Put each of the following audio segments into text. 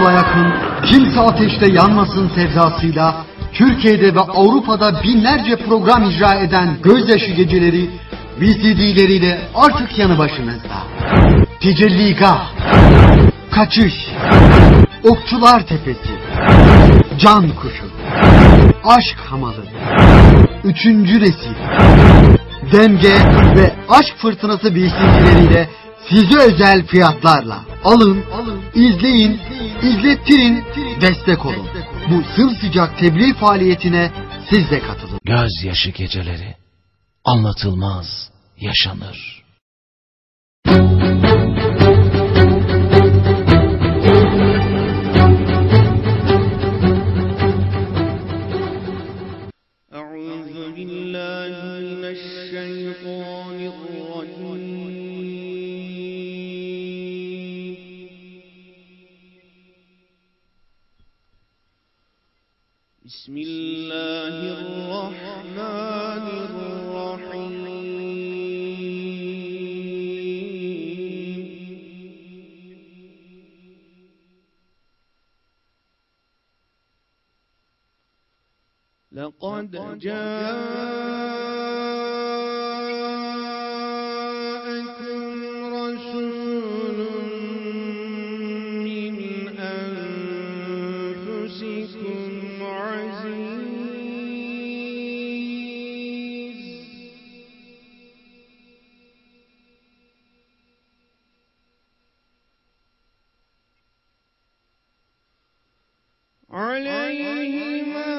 yıla yakın kimse ateşte yanmasın sevdasıyla Türkiye'de ve Avrupa'da binlerce program icra eden Gözyaşı Geceleri VCD'leriyle artık yanı başınızda. Tecelligah, Kaçış, Okçular Tepesi, Can Kuşu, Aşk Hamalı, Üçüncü Resim, Denge ve Aşk Fırtınası VCD'leriyle size özel fiyatlarla. Alın, izleyin, izlettirin, destek olun. Bu sımsıcak tebliğ faaliyetine siz de katılın. Gözyaşı geceleri anlatılmaz yaşanır. بسم الله الرحمن الرحيم. لقد جاءكم عليه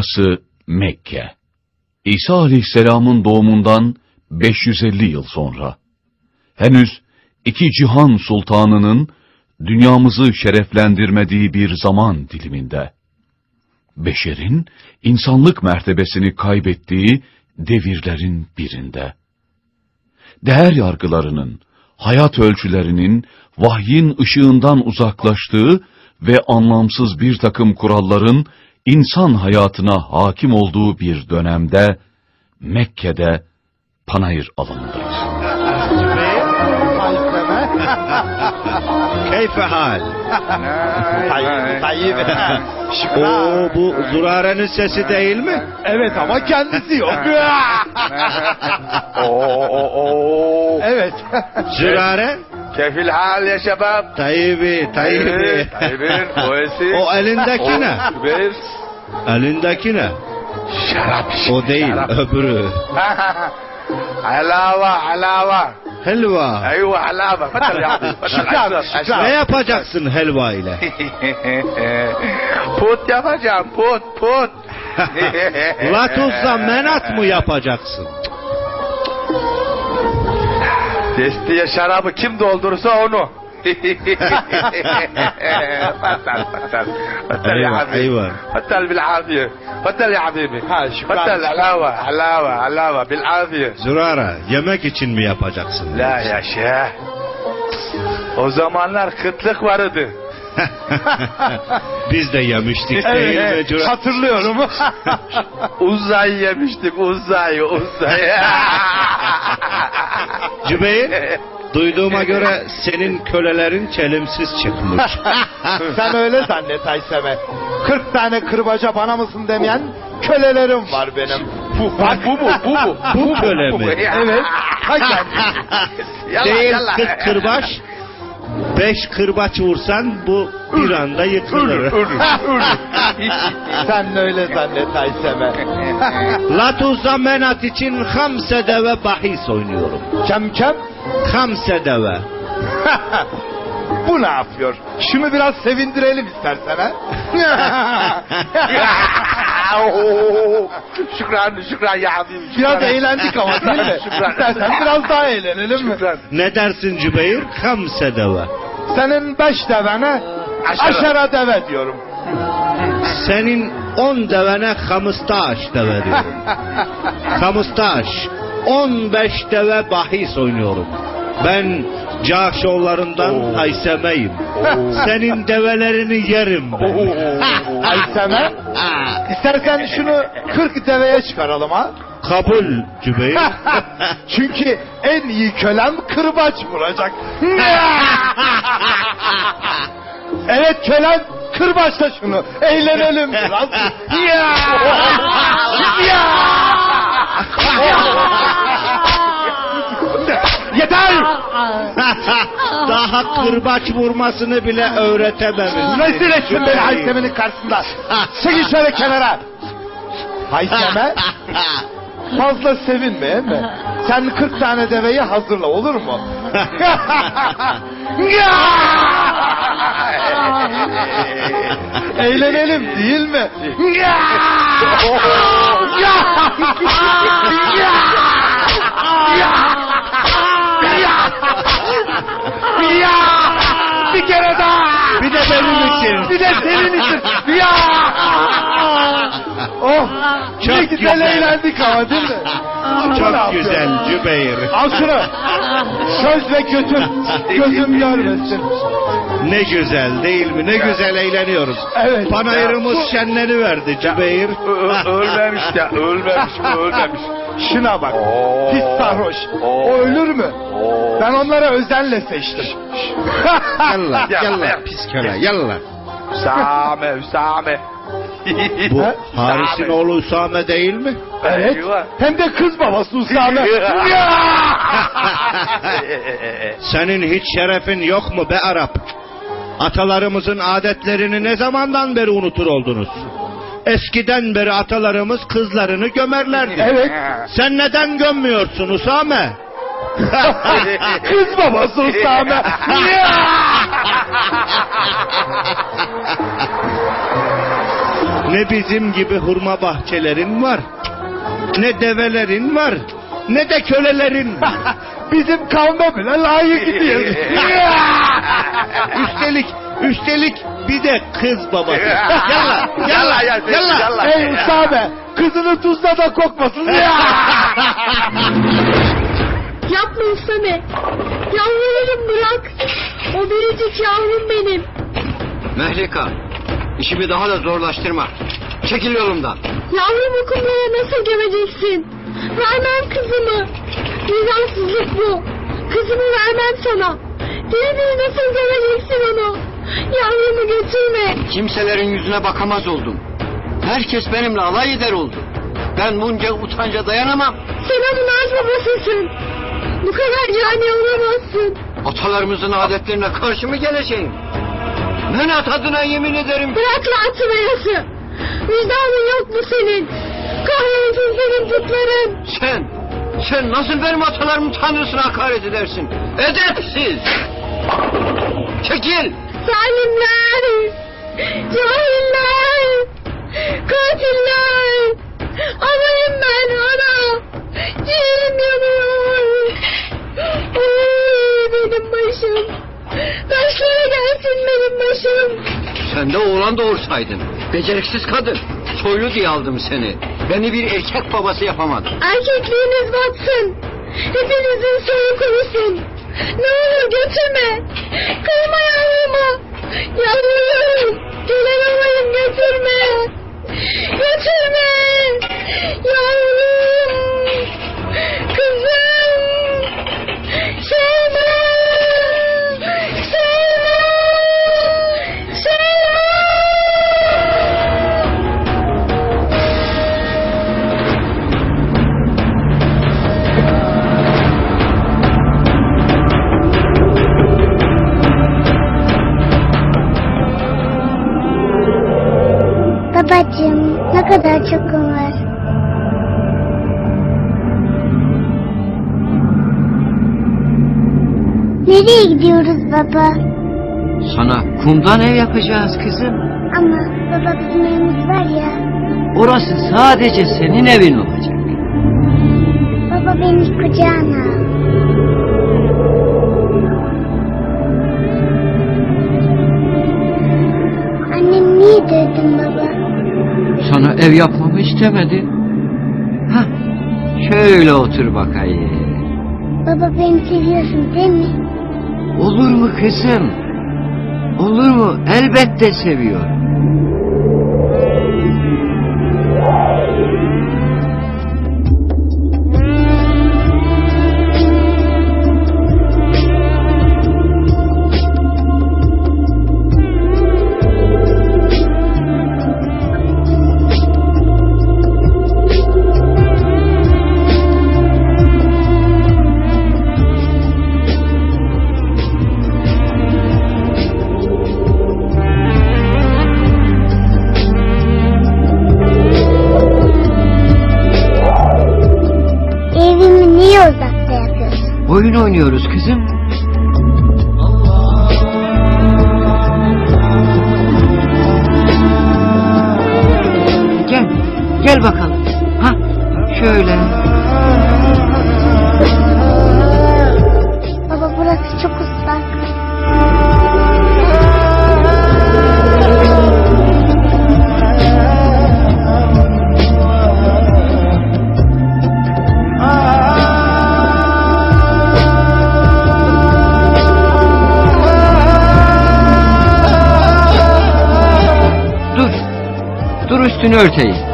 Burası Mekke. İsa Aleyhisselam'ın doğumundan 550 yıl sonra. Henüz iki cihan sultanının dünyamızı şereflendirmediği bir zaman diliminde. Beşerin insanlık mertebesini kaybettiği devirlerin birinde. Değer yargılarının, hayat ölçülerinin vahyin ışığından uzaklaştığı ve anlamsız bir takım kuralların insan hayatına hakim olduğu bir dönemde Mekke'de panayır alanındayız. Keyfe hal? Tayyip, Tayyip. Oo bu Zurare'nin sesi değil mi? Evet ama kendisi yok. Oo. Evet. Zurare? Keyfil hal ya şebap. Tayyibi, Tayyibi. Tayyip'in koyesi. O elindeki ne? Bir Elindeki ne? şarap. O değil, öbürü. Alava, alava. Helva. Eyvah alava. Fatal ya. Fatal Ne yapacaksın helva ile? Put yapacağım, put, put. Latuzla menat mı yapacaksın? Testiye şarabı kim doldurursa onu. Ya Eyvah, habibi. eyvah. Fatal bil afiye. Fatal ya habibi. Fatal alava, alava, alava bil afiye. Zurara, yemek için mi yapacaksın? La yaşa. O zamanlar kıtlık vardı. Biz de yemiştik değil mi? Zura- hatırlıyorum. uzay yemiştik, uzay, uzay. Cübeyr, duyduğuma göre senin kölelerin çelimsiz çıkmış. Sen öyle zannet Aysem'e. 40 tane kırbaca bana mısın demeyen kölelerim var benim. bu, bak bu mu, bu mu? Bu köle mi? Evet. Ha kendisi. Yalla, Değil. 40 kırbaç, 5 kırbaç vursan bu bir anda yıkılır. Sen öyle zannet Aysem'e. Latuzza menat için hamse deve bahis oynuyorum. Kem kem. Hamse deve. Bu ne yapıyor? Şunu biraz sevindirelim istersen ha. Şükran, şükran ya abim. biraz eğlendik ama değil mi? Şükran. İstersen biraz daha eğlenelim mi? Şükran. Ne dersin Cübeyr? Hamse deve. Senin beş devene Aşağı. aşara deve diyorum. Senin on devene hamıstaş deve diyorum. hamıstaş. On beş deve bahis oynuyorum. Ben Cahşoğullarından Hayseme'yim. Senin develerini yerim ben. Aysem'e istersen şunu 40 deveye çıkaralım ha. Kabul Cübeyr. Çünkü en iyi kölem kırbaç vuracak. evet kölem kırbaçla şunu. Eğlenelim biraz. Ya! Ya! Yeter! Daha kırbaç vurmasını bile öğretememiş. Rezil ettin beni Hayseme'nin karşısında. Çekil şöyle kenara. Hayseme fazla sevinme mi? Sen 40 tane deveyi hazırla olur mu? Eğlenelim değil mi? Bir kere daha. Bir de benim için. Bir de senin için. Ya! Oh! Çok ne güzel, güzel. eğlendik ama değil mi? Bu ne Çok güzel Cübeyr. Al şunu. Söz ve götür. Gözüm görmesin. Ne güzel değil mi? Ne güzel eğleniyoruz. Evet. Panayırımız şenleniverdi Cübeyr. Ö- ölmemiş ya, ölmemiş mi, ölmemiş. Şuna bak. Oo. Pis sarhoş. O ölür mü? Oo. Ben onlara özenle seçtim. Yalla Ya, yalla ya. pis köle yalla. Hüsame, Hüsame. Bu Ha? Haris'in oğlu Usame değil mi? evet. Hem de kız babası Usame. Senin hiç şerefin yok mu be Arap? Atalarımızın adetlerini ne zamandan beri unutur oldunuz? Eskiden beri atalarımız kızlarını gömerlerdi. evet. Sen neden gömmüyorsun Usame? Kız babası Usame. Ne bizim gibi hurma bahçelerin var. Ne develerin var. Ne de kölelerin. Bizim kavme bile layık gidiyor. üstelik, üstelik bir de kız babası. Yalla, yalla, yalla, yalla. Ey Usame kızını tuzla da kokmasın ya. Yapma Usame. Yalvarırım bırak. O biricik yavrum benim. Mehlika, işimi daha da zorlaştırma. Çekil yolumdan. Yavrumu kumlara nasıl gömeceksin? Vermem kızımı. Vicdansızlık bu. Kızımı vermem sana. Diri diri nasıl gömeceksin onu? Yavrumu götürme. Kimselerin yüzüne bakamaz oldum. Herkes benimle alay eder oldu. Ben bunca utanca dayanamam. Sen onun aç babasısın. Bu kadar cani olamazsın. Atalarımızın adetlerine karşı mı geleceğim? Menat adına yemin ederim. Bırak laatı yası. Vicdanın yok mu senin? Kahrolsun senin putların. Sen, sen nasıl benim atalarımın tanrısına hakaret edersin? Edepsiz! Çekil! Zalimler! Cahiller! Katiller! Anayım ben ana! Ciğerim yanıyor! Oy benim başım! Taşlara gelsin benim başım! Sen de oğlan doğursaydın. Beceriksiz kadın. Soylu diye aldım seni. Beni bir erkek babası yapamadın. Erkekliğiniz batsın! Hepinizin soyu kurusun! Ne olur götürme! Kıyma yavrumu! Yavrularım! Gelen götürme! Götürme! Yavrum! Kızım! Şeyma! Nereye gidiyoruz baba? Sana kumdan ev yapacağız kızım. Ama baba bizim evimiz var ya. Orası sadece senin evin olacak. Baba beni kucağına al. Annem niye dövdün baba? Sana ev yapmamı istemedi. Hah, şöyle otur bakayım. Baba beni seviyorsun değil mi? Olur mu kızım? Olur mu? Elbette seviyorum. Gel bakalım. Ha, şöyle. Baba burası çok ıslak. Dur, dur üstünü örteyim.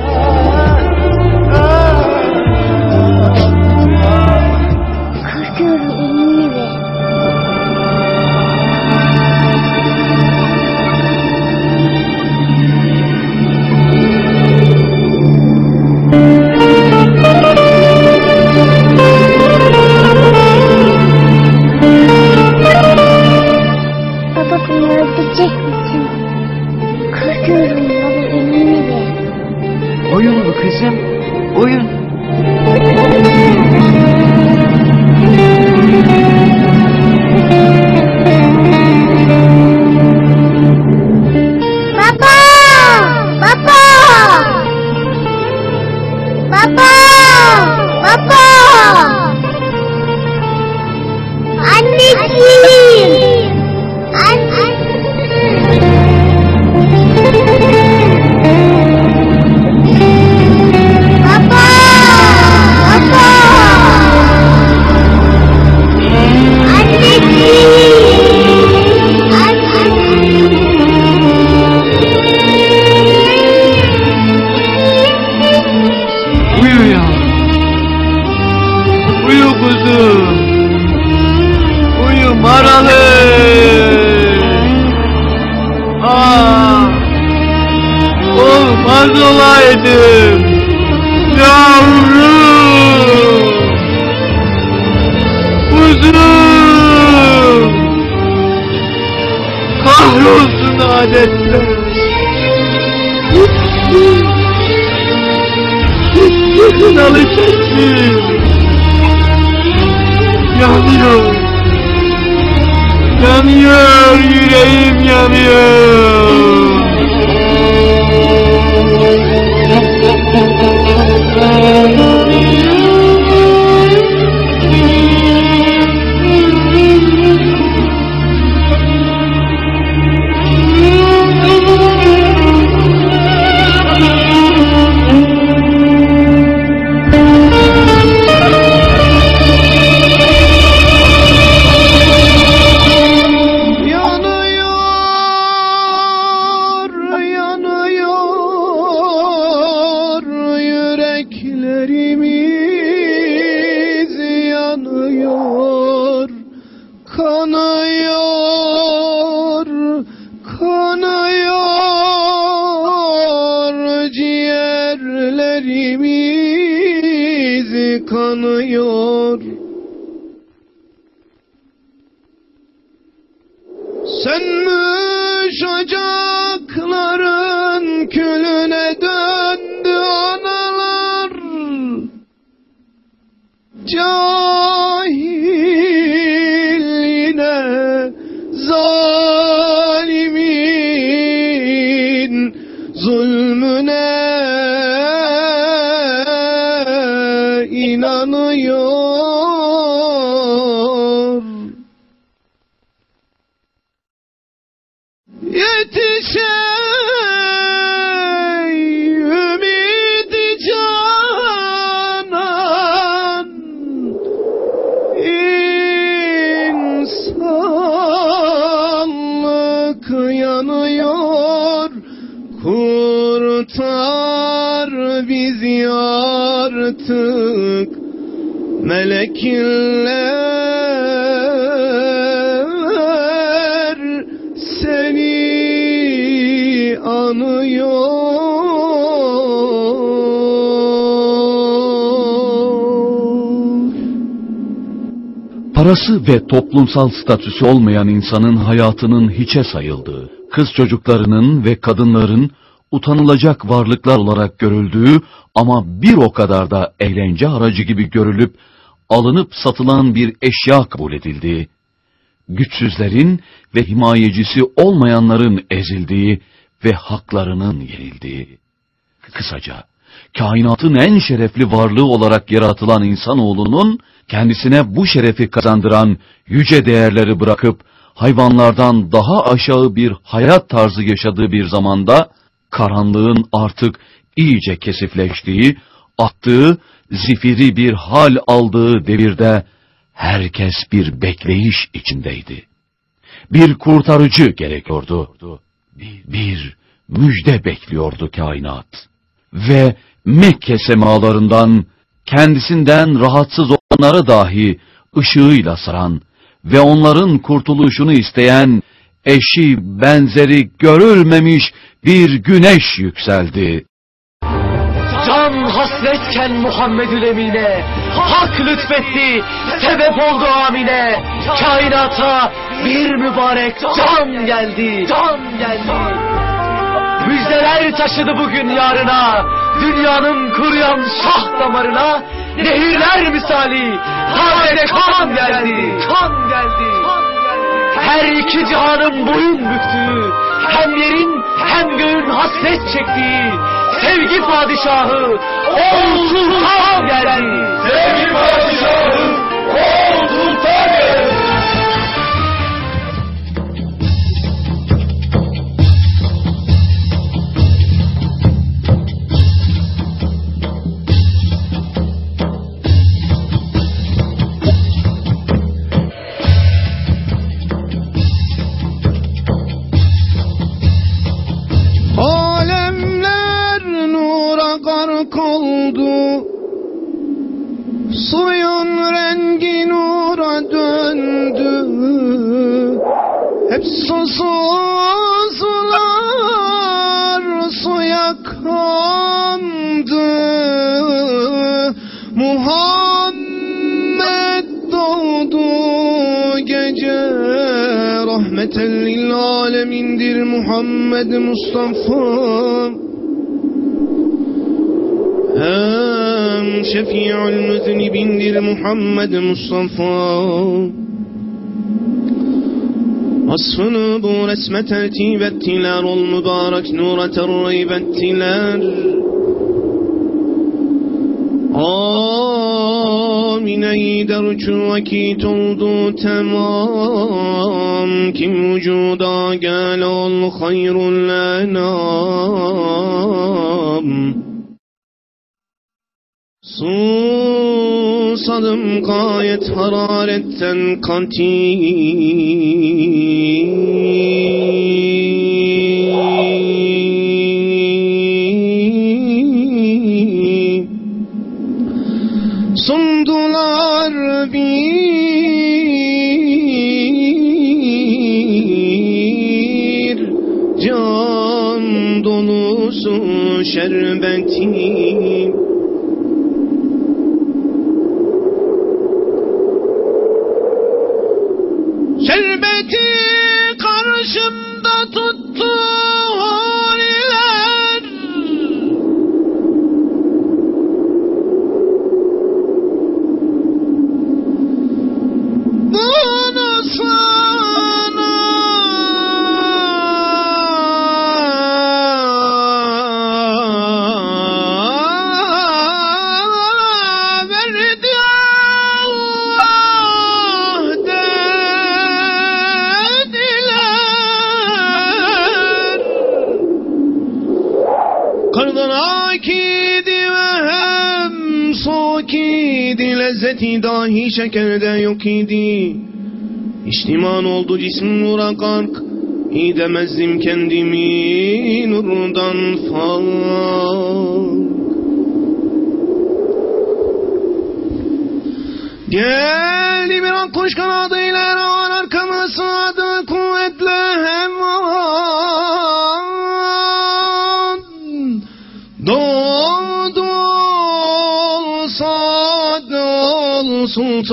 Olaydım. Yavrum. Kuzum. Kahrolsun adetler. Kınalı sesim Yanıyor Yanıyor yüreğim yanıyor Ocakların külüne döndü analar. Cahil artık Melekler seni anıyor. Parası ve toplumsal statüsü olmayan insanın hayatının hiçe sayıldığı, kız çocuklarının ve kadınların utanılacak varlıklar olarak görüldüğü ama bir o kadar da eğlence aracı gibi görülüp alınıp satılan bir eşya kabul edildiği, güçsüzlerin ve himayecisi olmayanların ezildiği ve haklarının yenildiği. Kısaca, kainatın en şerefli varlığı olarak yaratılan insanoğlunun, kendisine bu şerefi kazandıran yüce değerleri bırakıp, hayvanlardan daha aşağı bir hayat tarzı yaşadığı bir zamanda, karanlığın artık iyice kesifleştiği, attığı, zifiri bir hal aldığı devirde, herkes bir bekleyiş içindeydi. Bir kurtarıcı gerekiyordu. Bir müjde bekliyordu kainat. Ve Mekke semalarından kendisinden rahatsız olanları dahi ışığıyla saran ve onların kurtuluşunu isteyen eşi benzeri görülmemiş bir güneş yükseldi. Can hasretken Muhammedül Emine Hak lütfetti Sebep oldu amine. Kainata bir mübarek can geldi. Can geldi. Müjdeler taşıdı bugün yarına. Dünyanın kuruyan şah damarına Nehirler misali. Taze kan geldi. Kan geldi her iki cihanın boyun büktüğü, hem yerin hem göğün hasret çektiği, sevgi padişahı, Ol sultan geldi. Sevgili padişahım, gark oldu Suyun rengi nura döndü. Hep susuzlar suya kandı. Muhammed doğdu gece Rahmeten lil alemindir Muhammed Mustafa Hem şefi'ül müznibindir Muhammed Mustafa. Vasfını bu resme tertip ettiler Ol mübarek nura terreyb ettiler. Amine'yi derçu vakit oldu tamam. Kim vücuda gel ol hayrul enam Susadım gayet hararetten kanti Sundular bir can dolusu Şerbeti lezzeti dahi şekerde yok idi. İçtiman oldu cism nura gark İdemezdim kendimi nurdan fark Geldi bir ak kuş kanadıyla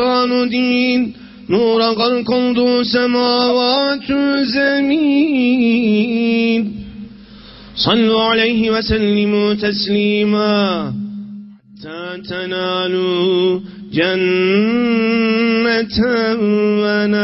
خالدين نور خلق ذو سماوات زمين. صلوا عليه وسلموا تسليما. حتى تنالوا جنة ونعيما.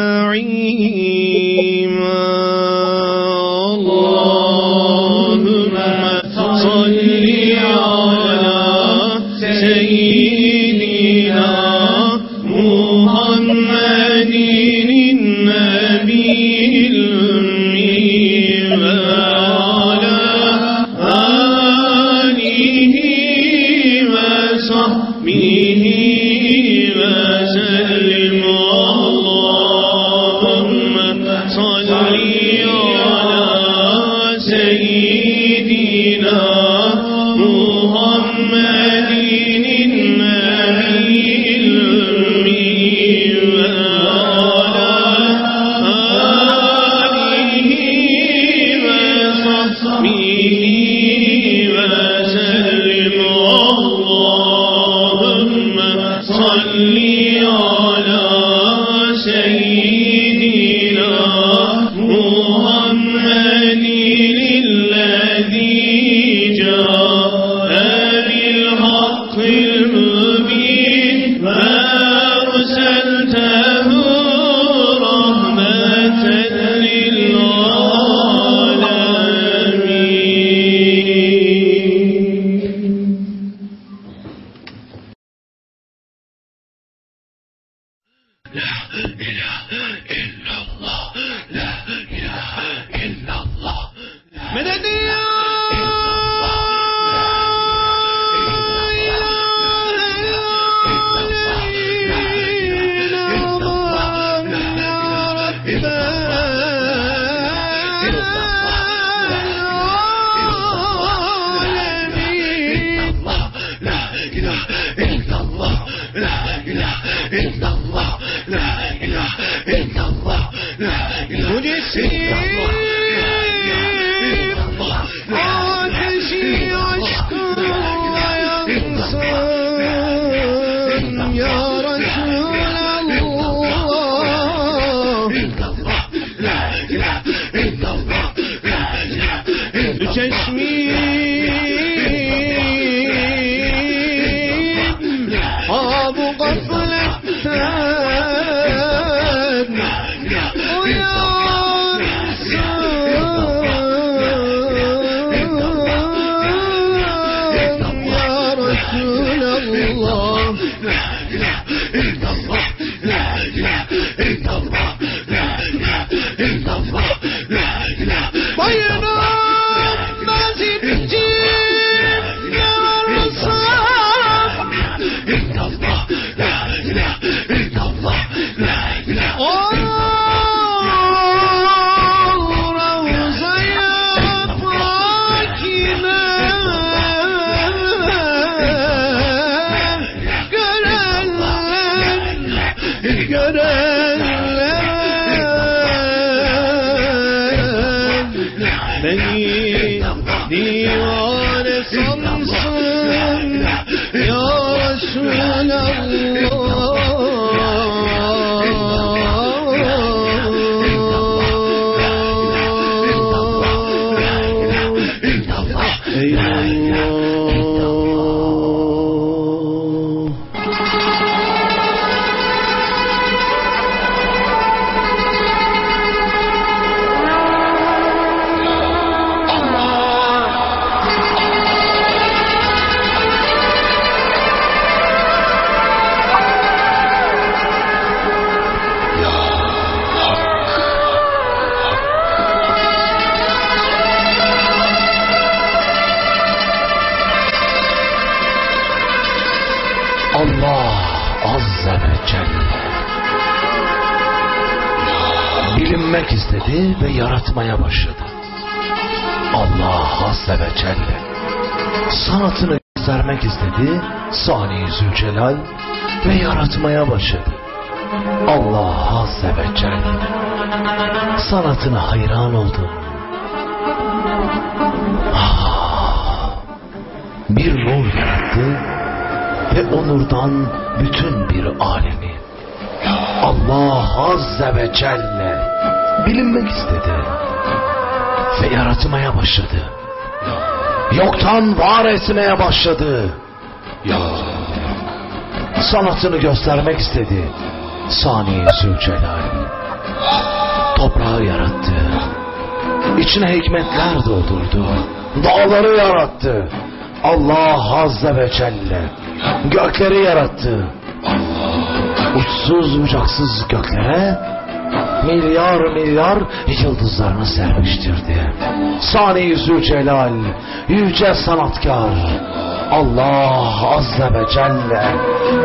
به ما سلم Touch me. Ve yaratmaya başladı. Allah Azze ve Celle sanatını göstermek istedi Sani Zülcelal ve yaratmaya başladı. Allah Azze ve Celle sanatına hayran oldu. Ah, bir nur yarattı ve o nurdan bütün bir alemi Allah Azze ve Celle bilinmek istedi ve yaratmaya başladı. Yoktan var etmeye başladı. Sanatını göstermek istedi. Sani Zülcelal toprağı yarattı. İçine hikmetler doldurdu. Dağları yarattı. Allah Azze ve Celle gökleri yarattı. Uçsuz bucaksız göklere milyar milyar yıldızlarını serpiştirdi. Sani Zülcelal, yüce sanatkar, Allah Azze ve Celle,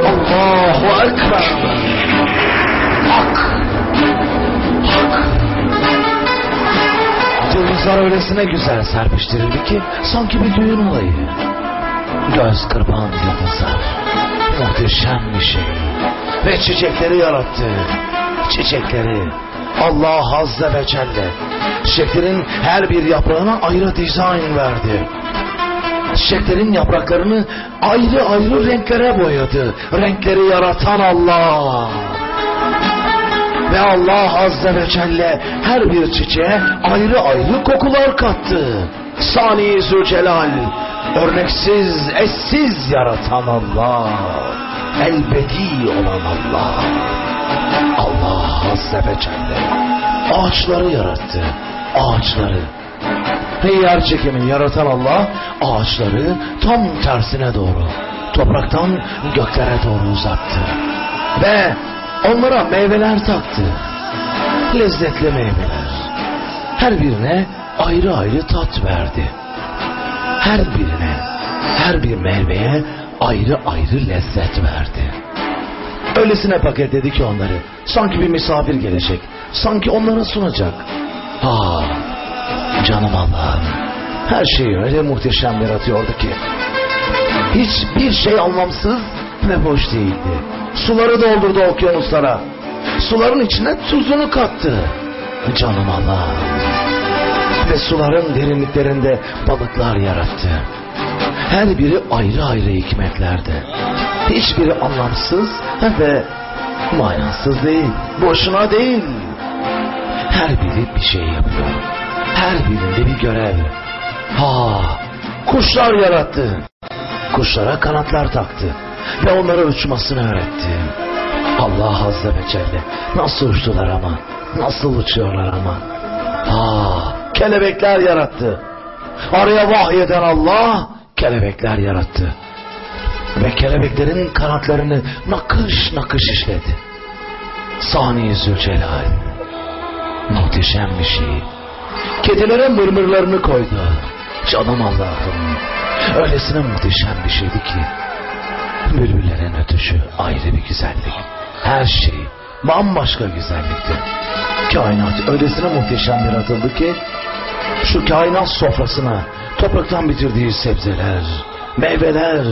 Allahu Ekber, Hak, Hak. Yıldızlar öylesine güzel serpiştirildi ki sanki bir düğün olayı. Göz kırpan yıldızlar. Muhteşem bir şey. Ve çiçekleri yarattı. Çiçekleri. Allah Azze ve Celle. Çiçeklerin her bir yaprağına ayrı dizayn verdi. Çiçeklerin yapraklarını ayrı ayrı renklere boyadı. Renkleri yaratan Allah. Ve Allah Azze ve Celle her bir çiçeğe ayrı ayrı kokular kattı. Sani Zülcelal, örneksiz, eşsiz yaratan Allah. Elbedi olan Allah. Allah Azze ve Celle ağaçları yarattı. Ağaçları. Ve yer çekimi yaratan Allah ağaçları tam tersine doğru topraktan göklere doğru uzattı. Ve Onlara meyveler taktı. Lezzetli meyveler. Her birine ayrı ayrı tat verdi. Her birine, her bir meyveye ayrı ayrı lezzet verdi. Öylesine paketledi ki onları. Sanki bir misafir gelecek. Sanki onlara sunacak. Ah, canım Allah'ım. Her şeyi öyle muhteşem yaratıyordu ki. Hiçbir şey anlamsız ve boş değildi. Suları doldurdu okyanuslara. Suların içine tuzunu kattı. Canım Allah'ım. Ve suların derinliklerinde balıklar yarattı. Her biri ayrı ayrı hikmetlerdi. Hiçbiri anlamsız ve manasız değil. Boşuna değil. Her biri bir şey yapıyor. Her birinde bir görev. Ha, kuşlar yarattı. Kuşlara kanatlar taktı. Ve onlara uçmasını öğretti. Allah Azze ve Celle. Nasıl uçtular ama. Nasıl uçuyorlar ama. Ha, kelebekler yarattı. Araya vahyeden Allah kelebekler yarattı. Ve kelebeklerin kanatlarını nakış nakış işledi. Sani Zülcelal. Muhteşem bir şey. Kedilere mırmırlarını koydu. Canım Allah'ım. Öylesine muhteşem bir şeydi ki. Bülbüllerin ötüşü ayrı bir güzellik. Her şey bambaşka güzellikti. Kainat öylesine muhteşem yaratıldı ki şu kainat sofrasına topraktan bitirdiği sebzeler, meyveler,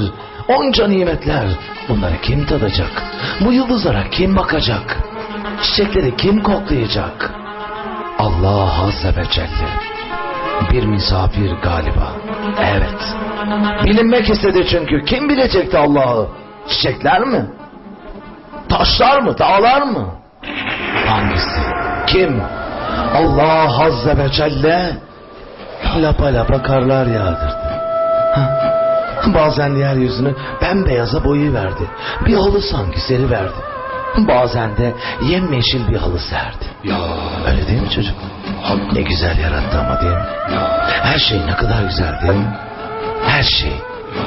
onca nimetler bunları kim tadacak? Bu yıldızlara kim bakacak? Çiçekleri kim koklayacak? Allah Azze ve Celle. Bir misafir galiba. Evet. Bilinmek istedi çünkü. Kim bilecekti Allah'ı? Çiçekler mi? Taşlar mı? Dağlar mı? Hangisi? Kim? Allah Azze ve Celle lapa lapa karlar yağdırdı. Bazen yeryüzünü bembeyaza boyu verdi. Bir halı sanki seri verdi. Bazen de yemyeşil bir halı serdi. Ya Öyle değil mi çocuk? Ne güzel yarattı ama değil mi? Her şey ne kadar güzel değil mi? Her şey.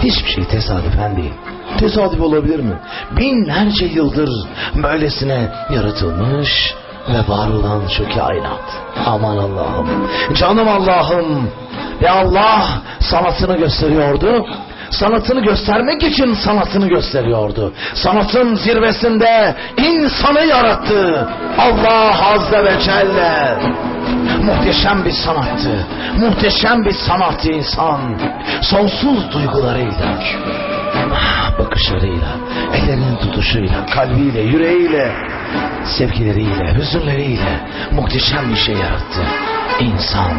Hiçbir şey tesadüfen değil. Tesadüf olabilir mi? Binlerce yıldır böylesine yaratılmış ve var olan şu kainat. Aman Allah'ım. Canım Allah'ım. Ve Allah sanatını gösteriyordu. Sanatını göstermek için sanatını gösteriyordu. Sanatın zirvesinde insanı yarattı. Allah Azze ve Celle. Muhteşem bir sanattı. Muhteşem bir sanat insan. Sonsuz duygularıyla, bakışlarıyla, ellerinin tutuşuyla, kalbiyle, yüreğiyle, sevgileriyle, hüzünleriyle muhteşem bir şey yarattı. İnsan.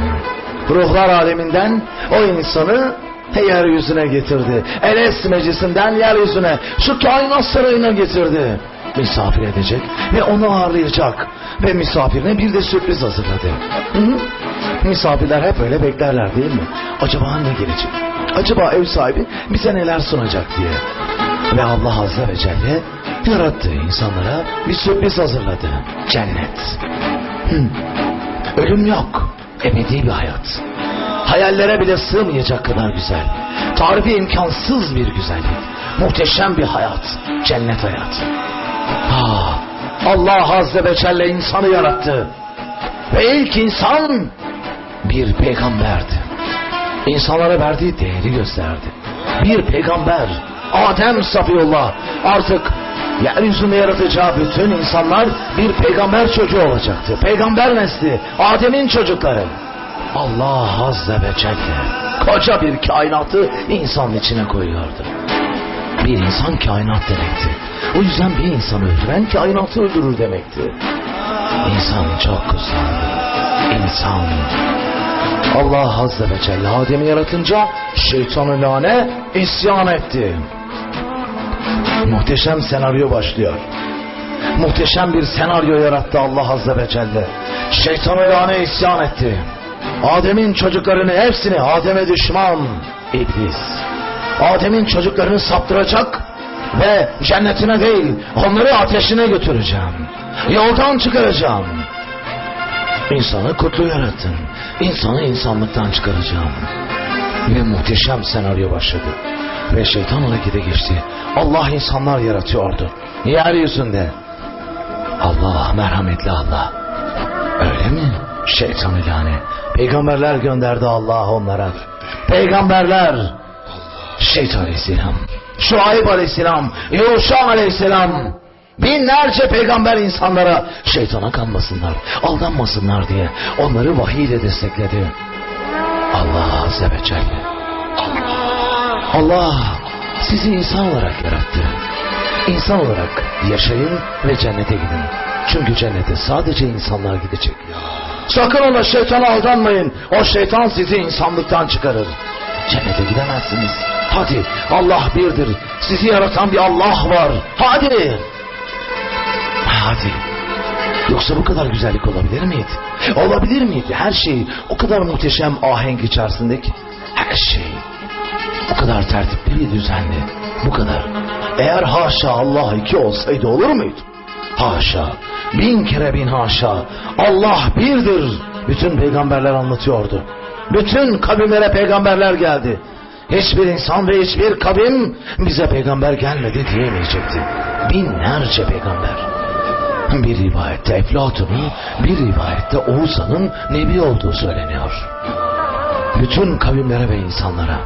Ruhlar aleminden o insanı yeryüzüne getirdi. Eles meclisinden yeryüzüne, şu kainat sarayına getirdi. Misafir edecek ve onu ağırlayacak. Ve misafirine bir de sürpriz hazırladı. Hı hı. Misafirler hep öyle beklerler değil mi? Acaba ne gelecek? Acaba ev sahibi bize neler sunacak diye. Ve Allah Azze ve Celle yarattığı insanlara bir sürpriz hazırladı. Cennet. Hı. Ölüm yok. Ebedi bir hayat. Hayallere bile sığmayacak kadar güzel. Tarifi imkansız bir güzellik. Muhteşem bir hayat. Cennet hayatı. Ha, Allah Azze ve Celle insanı yarattı. Ve ilk insan bir peygamberdi. İnsanlara verdiği değeri gösterdi. Bir peygamber. Adem Safiyullah. Artık yeryüzünde yaratacağı bütün insanlar bir peygamber çocuğu olacaktı. Peygamber nesli. Adem'in çocukları. Allah Azze ve Celle koca bir kainatı insan içine koyuyordu. Bir insan kainat demekti. O yüzden bir insanı öldüren kainatı öldürür demekti. İnsan çok kutsaldı. İnsan. Allah Azze ve Celle Adem'i yaratınca şeytanı lane isyan etti. Muhteşem senaryo başlıyor. Muhteşem bir senaryo yarattı Allah Azze ve Celle. Şeytanı lane isyan etti. Adem'in çocuklarını hepsini Adem'e düşman iblis. Adem'in çocuklarını saptıracak ve cennetine değil onları ateşine götüreceğim. Yoldan çıkaracağım. İnsanı kutlu yarattın. İnsanı insanlıktan çıkaracağım. Ve muhteşem senaryo başladı. Ve şeytan harekete geçti. Allah insanlar yaratıyordu. Yeryüzünde. Allah merhametli Allah. Öyle mi? Şeytan ilanı. Peygamberler gönderdi Allah onlara. Peygamberler. Şeytan aleyhisselam. Şuayb aleyhisselam. Yuşa aleyhisselam. Binlerce peygamber insanlara şeytana kanmasınlar, aldanmasınlar diye onları vahiy ile destekledi. Allah Azze ve Celle. Allah sizi insan olarak yarattı. İnsan olarak yaşayın ve cennete gidin. Çünkü cennete sadece insanlar gidecek. Sakın ola şeytana aldanmayın. O şeytan sizi insanlıktan çıkarır. Cennete gidemezsiniz. Hadi Allah birdir. Sizi yaratan bir Allah var. Hadi. Hadi. Yoksa bu kadar güzellik olabilir miydi? Olabilir miydi? Her şey o kadar muhteşem ahenk içerisindeki her şey o kadar tertipli bir düzenli. Bu kadar. Eğer haşa Allah iki olsaydı olur muydu? Haşa. Bin kere bin haşa. Allah birdir. Bütün peygamberler anlatıyordu. Bütün kavimlere peygamberler geldi. Hiçbir insan ve hiçbir kavim bize peygamber gelmedi diyemeyecekti. Binlerce peygamber. Bir rivayette Eflatun'un, bir rivayette Oğuzhan'ın nebi olduğu söyleniyor. Bütün kavimlere ve insanlara.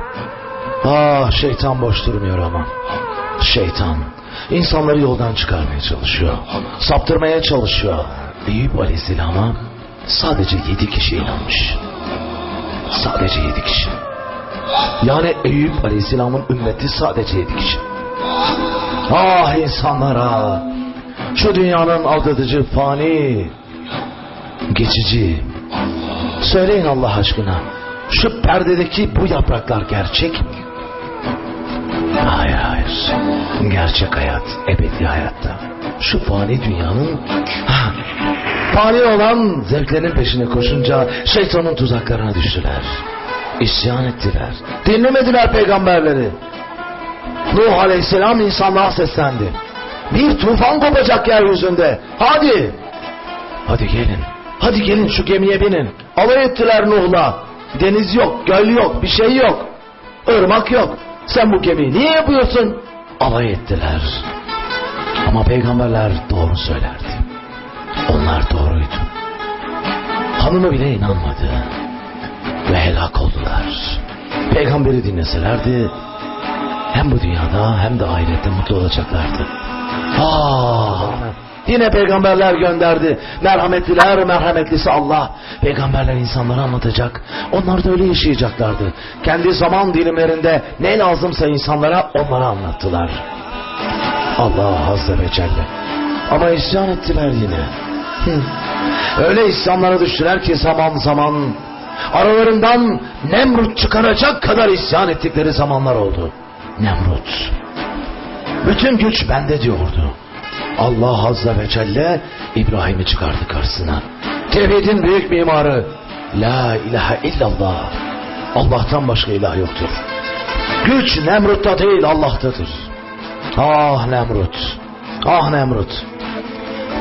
Ah şeytan boş durmuyor ama. Şeytan insanları yoldan çıkarmaya çalışıyor. Saptırmaya çalışıyor. Eyüp Aleyhisselam'a sadece yedi kişi inanmış. Sadece yedi kişi. Yani Eyüp Aleyhisselam'ın ümmeti sadece yedi kişi. Ah insanlara şu dünyanın aldatıcı fani geçici söyleyin Allah aşkına şu perdedeki bu yapraklar gerçek mi? Hayır hayır. Gerçek hayat, ebedi hayatta. Şu fani dünyanın fani olan zevklerin peşine koşunca şeytanın tuzaklarına düştüler. İsyan ettiler. Dinlemediler peygamberleri. Nuh aleyhisselam insanlığa seslendi. Bir tufan kopacak yeryüzünde. Hadi. Hadi gelin. Hadi gelin şu gemiye binin. Alay ettiler Nuh'la. Deniz yok, göl yok, bir şey yok. Irmak yok. Sen bu gemiyi niye yapıyorsun? Alay ettiler. Ama peygamberler doğru söylerdi. Onlar doğruydu. Hanımı bile inanmadı. Ve helak oldular. Peygamberi dinleselerdi hem bu dünyada hem de ahirette mutlu olacaklardı. Ah, yine peygamberler gönderdi. Merhametliler merhametlisi Allah. Peygamberler insanlara anlatacak. Onlar da öyle yaşayacaklardı. Kendi zaman dilimlerinde ne lazımsa insanlara onlara anlattılar. Allah Azze ve Celle. Ama isyan ettiler yine. Öyle isyanlara düştüler ki zaman zaman aralarından Nemrut çıkaracak kadar isyan ettikleri zamanlar oldu. Nemrut. Bütün güç bende diyordu. Allah Azze ve Celle İbrahim'i çıkardı karşısına. Tevhidin büyük mimarı. La ilahe illallah. Allah'tan başka ilah yoktur. Güç Nemrut'ta değil Allah'tadır. Ah Nemrut. Ah Nemrut.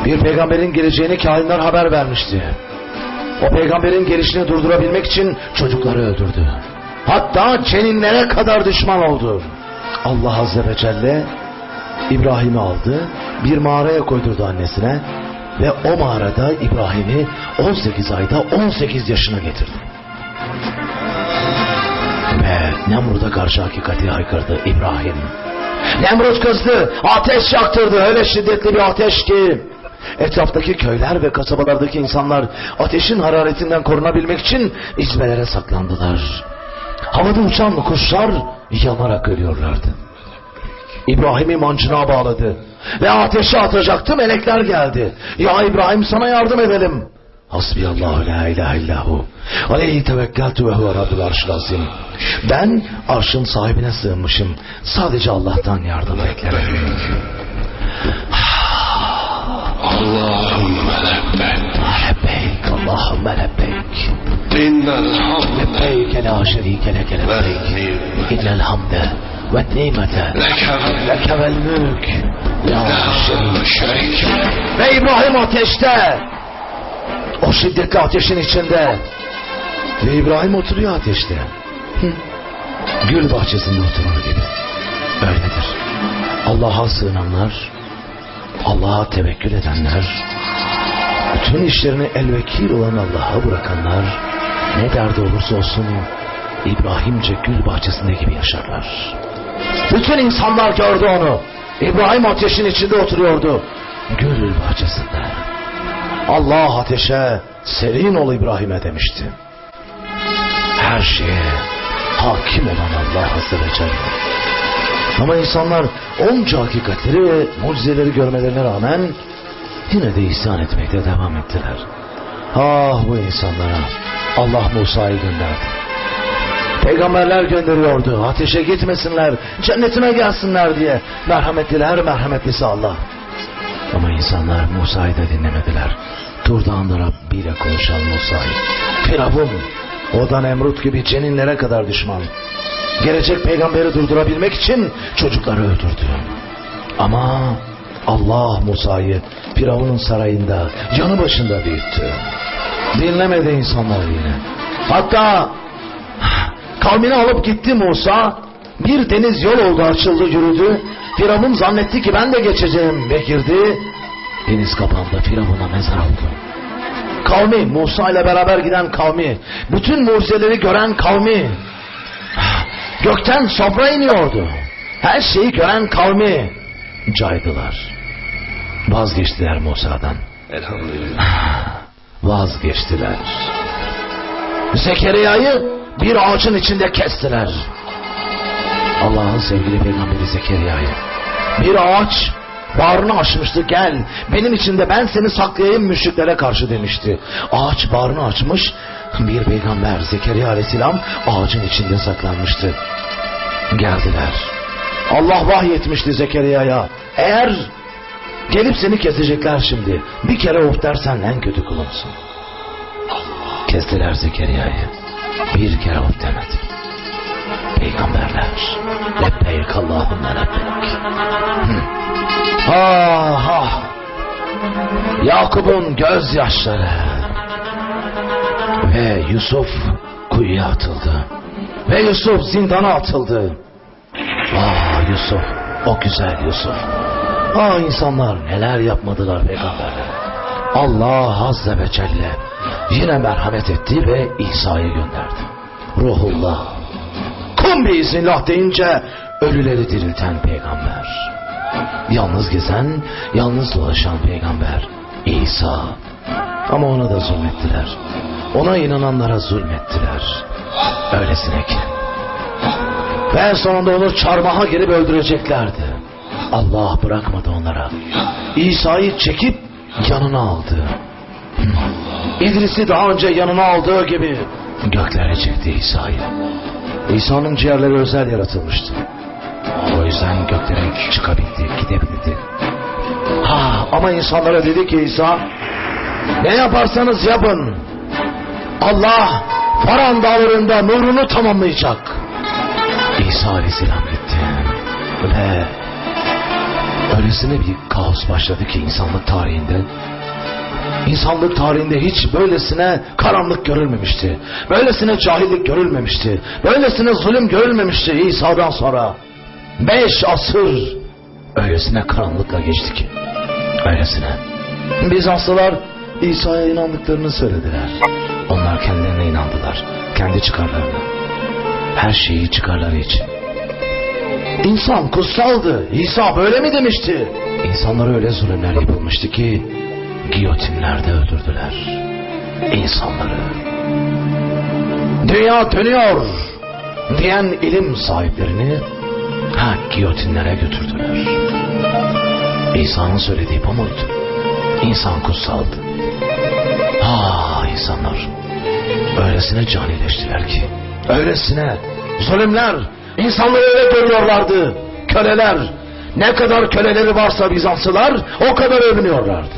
Bir peygamberin geleceğini kahinler haber vermişti. O peygamberin gelişini durdurabilmek için çocukları öldürdü. Hatta ceninlere kadar düşman oldu. Allah Azze ve Celle İbrahim'i aldı, bir mağaraya koydurdu annesine ve o mağarada İbrahim'i 18 ayda 18 yaşına getirdi. Ve Nemrut'a karşı hakikati haykırdı İbrahim. Nemrut kızdı, ateş yaktırdı, öyle şiddetli bir ateş ki etraftaki köyler ve kasabalardaki insanlar ateşin hararetinden korunabilmek için izbelere saklandılar. Havada uçan kuşlar yanarak ölüyorlardı. İbrahim'i mancına bağladı. Ve ateşe atacaktı melekler geldi. Ya İbrahim sana yardım edelim. Hasbiyallahu la ilahe illahu. Aleyhi tevekkeltu ve huve rabbul arşil azim. Ben arşın sahibine sığınmışım. Sadece Allah'tan yardım beklerim. Allahümme lebbeyk. Lebbeyk. Allahümme lebbeyk. İnnel hamd. Lebbeyk la şerike leke lebbeyk. İnnel hamde. ve nimete لك leke vel mülk. La şerike شريك Ve İbrahim ateşte. O şiddetli ateşin içinde. Ve İbrahim oturuyor ateşte. Hı. Gül bahçesinde oturur gibi. Öyledir. Allah'a sığınanlar Allah'a tevekkül edenler, bütün işlerini elvekil olan Allah'a bırakanlar, ne derdi olursa olsun İbrahimce gül bahçesinde gibi yaşarlar. Bütün insanlar gördü onu. İbrahim ateşin içinde oturuyordu. Gül bahçesinde. Allah ateşe serin ol İbrahim'e demişti. Her şeye hakim olan Allah Azze ve Celle. Ama insanlar onca hakikatleri mucizeleri görmelerine rağmen yine de isyan etmekte devam ettiler. Ah bu insanlara Allah Musa'yı gönderdi. Peygamberler gönderiyordu. Ateşe gitmesinler, cennetime gelsinler diye. Merhametliler, merhametlisi Allah. Ama insanlar Musa'yı da dinlemediler. Dur Dağı'nda Rabbiyle konuşan Musa'yı. Firavun, o da Nemrut gibi ceninlere kadar düşman. Gelecek peygamberi durdurabilmek için çocukları öldürdü. Ama Allah Musa'yı Firavun'un sarayında, yanı başında büyüttü. Dinlemedi insanlar yine. Hatta kavmini alıp gitti Musa. Bir deniz yol oldu açıldı yürüdü. Firavun zannetti ki ben de geçeceğim ve girdi. Deniz kapandı Firavun'a mezar oldu. Kavmi Musa ile beraber giden kavmi. Bütün mucizeleri gören kavmi. Gökten sofra iniyordu. Her şeyi gören kavmi. Caydılar. Vazgeçtiler Musa'dan. Vazgeçtiler. Zekeriya'yı bir ağacın içinde kestiler. Allah'ın sevgili peygamberi Zekeriya'yı. Bir ağaç bağrını açmıştı gel benim içinde ben seni saklayayım müşriklere karşı demişti. Ağaç bağrını açmış bir peygamber Zekeriya aleyhisselam ağacın içinde saklanmıştı. Geldiler. Allah vahyetmişti Zekeriya'ya. Eğer gelip seni kesecekler şimdi bir kere of dersen en kötü kulumsun. Kestiler Zekeriya'yı. Bir kere of demedi. Peygamberler. Lebbeyk Allahümme lebbeyk. Ah ah. Yakup'un gözyaşları. Ve Yusuf kuyuya atıldı. Ve Yusuf zindana atıldı. Ah Yusuf, o güzel Yusuf. Ah insanlar neler yapmadılar peygamberlere. Allah Azze ve Celle yine merhamet etti ve İsa'yı gönderdi. Ruhullah. Kum bir izinlah deyince ölüleri dirilten peygamber. Yalnız gezen, yalnız dolaşan peygamber İsa. Ama ona da zulmettiler. Ona inananlara zulmettiler. Öylesine ki. Ve en sonunda onu çarmıha girip öldüreceklerdi. Allah bırakmadı onlara. İsa'yı çekip yanına aldı. İdris'i daha önce yanına aldığı gibi göklere çekti İsa'yı. İsa'nın ciğerleri özel yaratılmıştı. O yüzden göklere çıkabildi, gidebildi. Ha, ama insanlara dedi ki İsa, ne yaparsanız yapın. Allah Faran dağlarında nurunu tamamlayacak. İsa Aleyhisselam gitti. Ve öylesine bir kaos başladı ki insanlık tarihinde. İnsanlık tarihinde hiç böylesine karanlık görülmemişti. Böylesine cahillik görülmemişti. Böylesine zulüm görülmemişti İsa'dan sonra. Beş asır öylesine karanlıkla geçti ki. Öylesine. Bizanslılar İsa'ya inandıklarını söylediler. Onlar kendilerine inandılar. Kendi çıkarlarına. Her şeyi çıkarları için. İnsan kutsaldı. İsa böyle mi demişti? İnsanlara öyle zulümler yapılmıştı ki giyotinlerde öldürdüler. İnsanları. Dünya dönüyor diyen ilim sahiplerini ha giyotinlere götürdüler. İsa'nın söylediği bu muydu? İnsan kutsaldı. Ha insanlar öylesine canileştiler ki öylesine zulümler insanları öyle görüyorlardı köleler ne kadar köleleri varsa Bizanslılar o kadar övünüyorlardı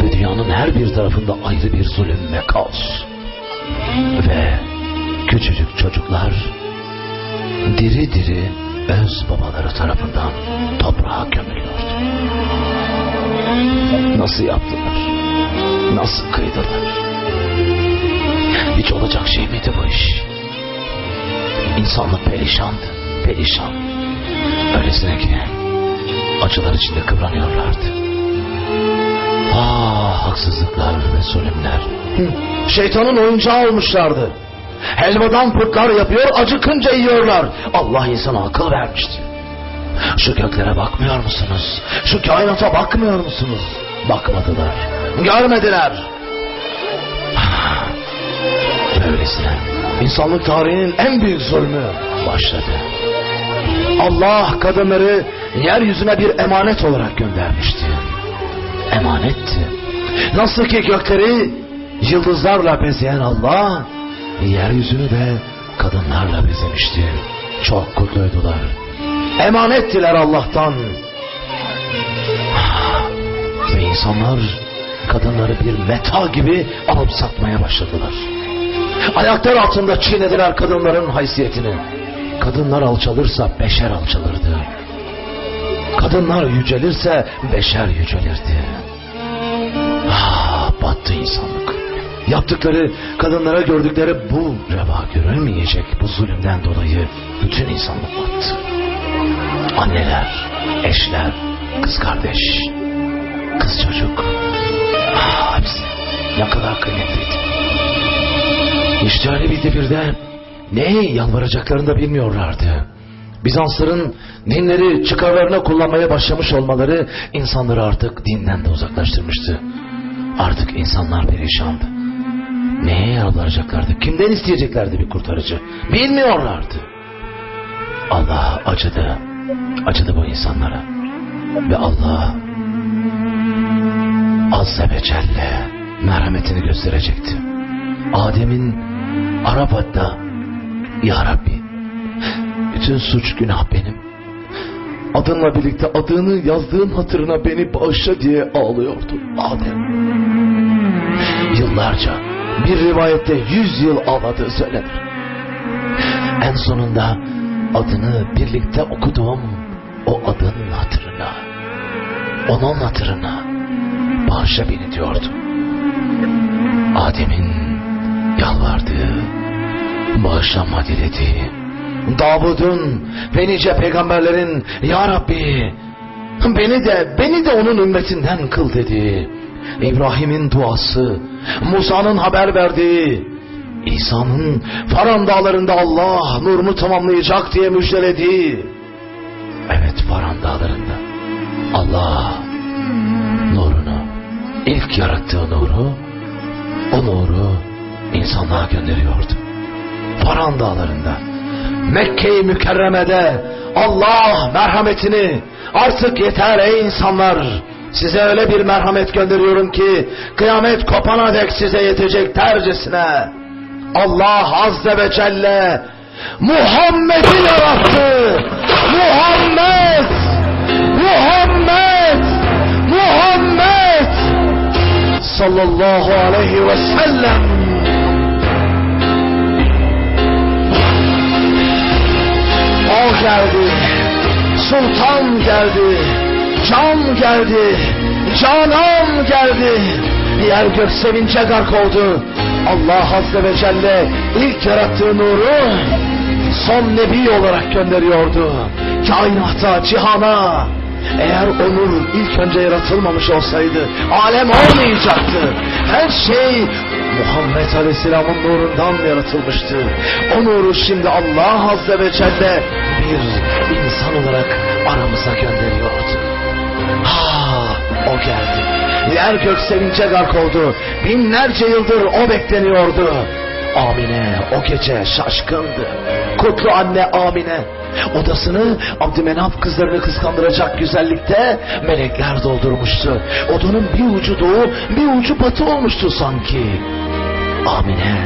ve dünyanın her bir tarafında ayrı bir zulüm ve kaos ve küçücük çocuklar diri diri öz babaları tarafından toprağa gömülüyordu. Nasıl yaptılar? Nasıl kıydılar? Hiç olacak şey miydi bu iş? İnsanlık perişandı, perişan. Öylesine ki acılar içinde kıvranıyorlardı. Ah haksızlıklar ve zulümler. Şeytanın oyuncağı olmuşlardı. Helvadan pırtlar yapıyor, acıkınca yiyorlar. Allah insana akıl vermişti. Şu göklere bakmıyor musunuz? Şu kainata bakmıyor musunuz? Bakmadılar. Görmediler. Böylesine insanlık tarihinin en büyük zulmü başladı. Allah kadınları yeryüzüne bir emanet olarak göndermişti. Emanetti. Nasıl ki gökleri yıldızlarla bezeyen Allah, yeryüzünü de kadınlarla bezemişti. Çok kutluydular. Emanettiler Allah'tan. Ve insanlar kadınları bir meta gibi alıp satmaya başladılar. Ayaklar altında çiğnediler kadınların haysiyetini. Kadınlar alçalırsa beşer alçalırdı. Kadınlar yücelirse beşer yücelirdi. Ah, battı insanlık. Yaptıkları, kadınlara gördükleri bu reva görülmeyecek bu zulümden dolayı bütün insanlık battı. Anneler, eşler, kız kardeş, kız çocuk. Ah, hepsi ne kadar kıymetliydi. İşte öyle bir devirde neye yalvaracaklarını da bilmiyorlardı. Bizansların dinleri çıkarlarına kullanmaya başlamış olmaları insanları artık dinden de uzaklaştırmıştı. Artık insanlar perişandı. Neye yalvaracaklardı? Kimden isteyeceklerdi bir kurtarıcı? Bilmiyorlardı. Allah acıdı. Acıdı bu insanlara. Ve Allah Azze ve Celle merhametini gösterecekti. Adem'in Arafat'ta Ya Rabbi bütün suç günah benim. Adınla birlikte adını yazdığın hatırına beni bağışla diye ağlıyordu Adem. Yıllarca bir rivayette yüz yıl ağladığı söylenir. En sonunda adını birlikte okuduğum o adın hatırına, onun hatırına bağışla beni diyordu. Adem'in yalvardığı, bağışlanma dilediği, Davud'un ve nice peygamberlerin Ya Rabbi beni de beni de onun ümmetinden kıl dedi. İbrahim'in duası, Musa'nın haber verdiği, İsa'nın Faran dağlarında Allah nurunu tamamlayacak diye müjdelediği. Evet Faran dağlarında Allah nurunu, ilk yarattığı nuru, o nuru insanlığa gönderiyordu. Faran dağlarında, Mekke-i Mükerreme'de Allah merhametini artık yeter ey insanlar. Size öyle bir merhamet gönderiyorum ki kıyamet kopana dek size yetecek tercesine. Allah Azze ve Celle Muhammed'i yarattı. Muhammed! Muhammed! Muhammed! Sallallahu aleyhi ve sellem O geldi. Sultan geldi. Can geldi. Canan geldi. Yer gök sevince gark oldu. Allah Azze ve Celle ilk yarattığı nuru son nebi olarak gönderiyordu. Kainata, cihana. Eğer o nur ilk önce yaratılmamış olsaydı alem olmayacaktı. Her şey Muhammed Aleyhisselam'ın nurundan yaratılmıştı. O nuru şimdi Allah Azze ve Celle bir insan olarak aramıza gönderiyordu. Ha, o geldi. Yer gök sevince gark oldu. Binlerce yıldır o bekleniyordu. Amine o gece şaşkındı. Kutlu anne Amine. Odasını Abdümenaf kızlarını kıskandıracak güzellikte melekler doldurmuştu. Odanın bir ucu doğu bir ucu batı olmuştu sanki. Amine,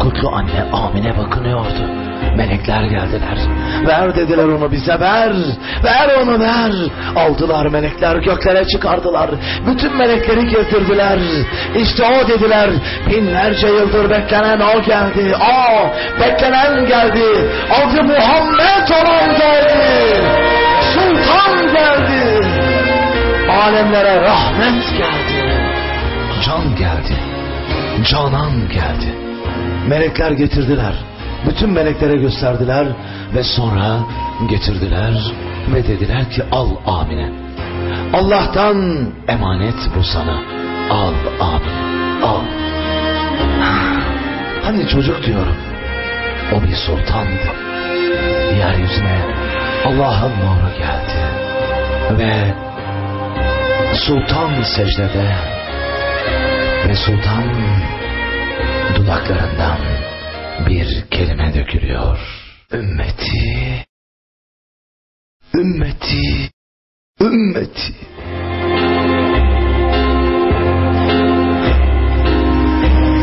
kutlu anne Amine bakınıyordu. Melekler geldiler. Ver dediler onu bize ver. Ver onu ver. Aldılar melekler göklere çıkardılar. Bütün melekleri getirdiler. İşte o dediler. Binlerce yıldır beklenen o geldi. O beklenen geldi. Adı Muhammed olan geldi. Sultan geldi. Alemlere rahmet geldi. Can geldi. Canan geldi. Melekler getirdiler. Bütün meleklere gösterdiler ve sonra getirdiler ve dediler ki al Amine. Allah'tan emanet bu sana. Al Amine. Al. Hani çocuk diyorum. O bir sultandı. Yeryüzüne Allah'ın nuru geldi. Ve sultan secdede ve sultan dudaklarından bir kelime dökülüyor. Ümmeti, ümmeti, ümmeti.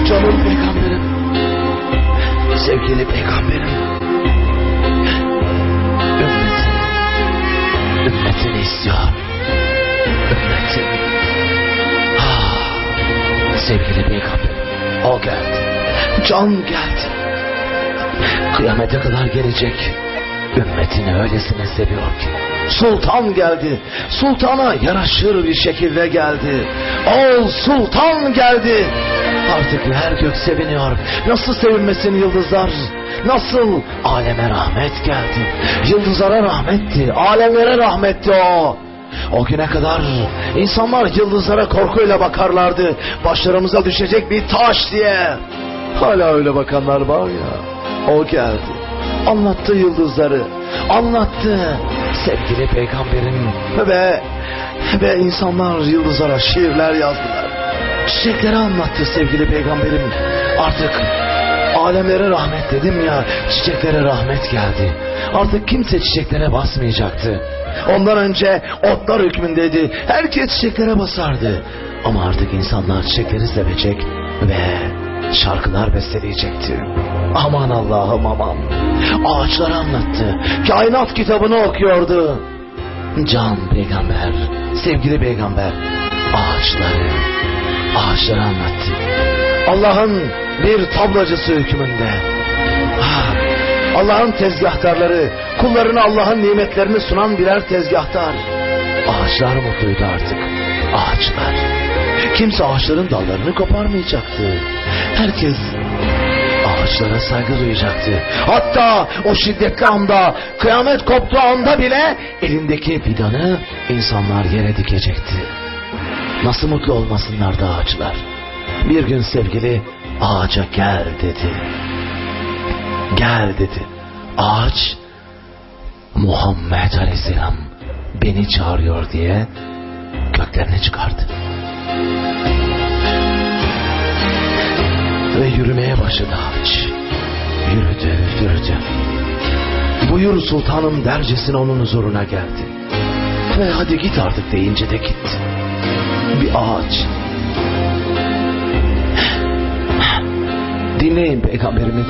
Canım peygamberim, sevgili peygamberim, ümmetin, ümmetini istiyor. Ümmetin. Ah, sevgili peygamber, o geldi. Can geldi. Kıyamete kadar gelecek. Ümmetini öylesine seviyor ki. Sultan geldi. Sultana yaraşır bir şekilde geldi. O sultan geldi. Artık her gök seviniyor. Nasıl sevinmesin yıldızlar? Nasıl aleme rahmet geldi. Yıldızlara rahmetti. Alemlere rahmetti o. O güne kadar insanlar yıldızlara korkuyla bakarlardı. Başlarımıza düşecek bir taş diye. Hala öyle bakanlar var ya. O geldi. Anlattı yıldızları. Anlattı. Sevgili peygamberin ve ve insanlar yıldızlara şiirler yazdılar. Çiçekleri anlattı sevgili peygamberim. Artık alemlere rahmet dedim ya çiçeklere rahmet geldi. Artık kimse çiçeklere basmayacaktı. Ondan önce otlar hükmündeydi. Herkes çiçeklere basardı. Ama artık insanlar çiçekleri sevecek ve şarkılar besteleyecekti. Aman Allah'ım aman. Ağaçları anlattı. Kainat kitabını okuyordu. Can peygamber, sevgili peygamber, ağaçları, ağaçları anlattı. Allah'ın bir tablacısı hükmünde. Ah, Allah'ın tezgahtarları, kullarına Allah'ın nimetlerini sunan birer tezgahtar. Ağaçlar mutluydu artık. Ağaçlar. Kimse ağaçların dallarını koparmayacaktı. Herkes ağaçlara saygı duyacaktı. Hatta o şiddetli anda, kıyamet koptuğu anda bile elindeki fidanı insanlar yere dikecekti. Nasıl mutlu olmasınlar da ağaçlar. Bir gün sevgili ağaca gel dedi. Gel dedi. Ağaç Muhammed Aleyhisselam beni çağırıyor diye göklerine çıkardı. Ve yürümeye başladı ağaç. Yürüdü, yürüdü. Buyur sultanım dercesine onun huzuruna geldi. Ve hadi git artık deyince de gitti. Bir ağaç. Dinleyin peygamberimin demiş.